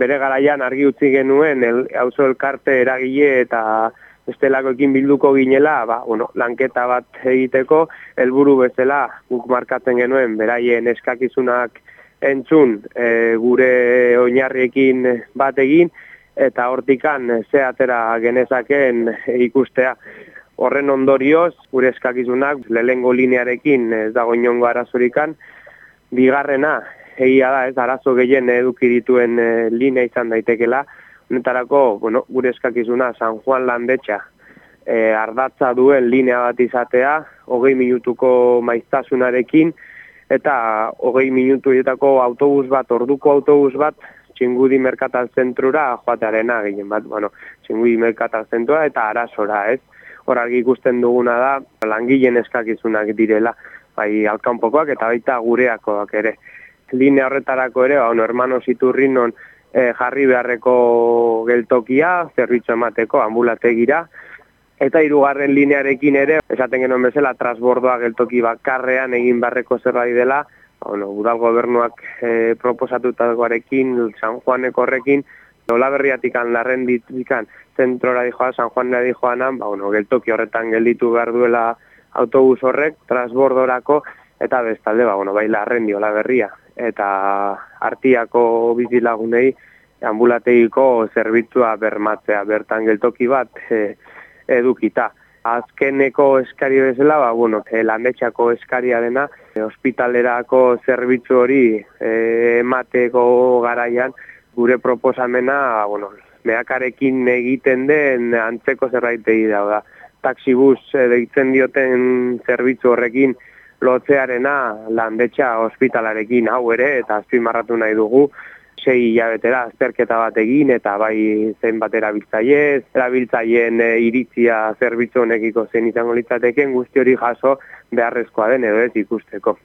bere garaian argi utzi genuen el, auzo elkarte eragile eta bestelakoekin bilduko ginela, ba, bueno, lanketa bat egiteko, helburu bezala guk markatzen genuen beraien eskakizunak entzun e, gure oinarriekin bat egin, eta hortikan ze atera genezaken ikustea. Horren ondorioz, gure eskakizunak lehengo linearekin ez dago inongo arazorikan, bigarrena, egia da, ez arazo gehien eduki dituen e, linea izan daitekela, honetarako, bueno, gure eskakizuna San Juan Landetxa e, ardatza duen linea bat izatea, hogei minutuko maiztasunarekin, eta hogei minutuetako autobus bat, orduko autobus bat, txingudi merkatal zentrura joatearena gehien bat, bueno, txingudi merkatal zentrura eta arasora, ez? Hor argi ikusten duguna da, langileen eskakizunak direla, bai alkanpokoak eta baita gureakoak ere. Linea horretarako ere, ba, hermano ziturrin non e, jarri beharreko geltokia, zerbitzu emateko, ambulategira, Eta hirugarren linearekin ere, esaten genuen bezala, transbordoa geltoki bakarrean egin barreko zerbait dela, bueno, udal gobernuak e, proposatutakoarekin, San Juaneko horrekin, nola berriatikan, larren ditikan, zentrora dijoa, San Juanera dijoanan, ba, bueno, geltoki horretan gelditu behar duela autobus horrek, transbordorako, eta bestalde, ba, bueno, bai larren diola berria. Eta artiako bizilagunei, ambulateiko zerbitzua bermatzea, bertan geltoki bat, e, edukita. Azkeneko eskari bezala, ba, bueno, e, landetxako eskaria dena, e, ospitalerako zerbitzu hori e, emateko garaian, gure proposamena, bueno, mehakarekin egiten den antzeko zerraitei da. Taxibus deitzen dioten zerbitzu horrekin lotzearena landetxa ospitalarekin hau ere, eta azpimarratu nahi dugu, sei hilabetera azterketa bat egin eta bai zen bat erabiltzaile, erabiltzaileen e, iritzia zerbitzu honekiko zen izango litzateken guzti hori jaso beharrezkoa den edo ez ikusteko.